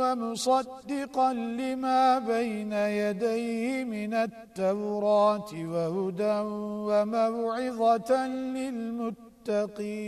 ومصدقا لما بين يديه من التوراة وهدى وموعظة للمتقين.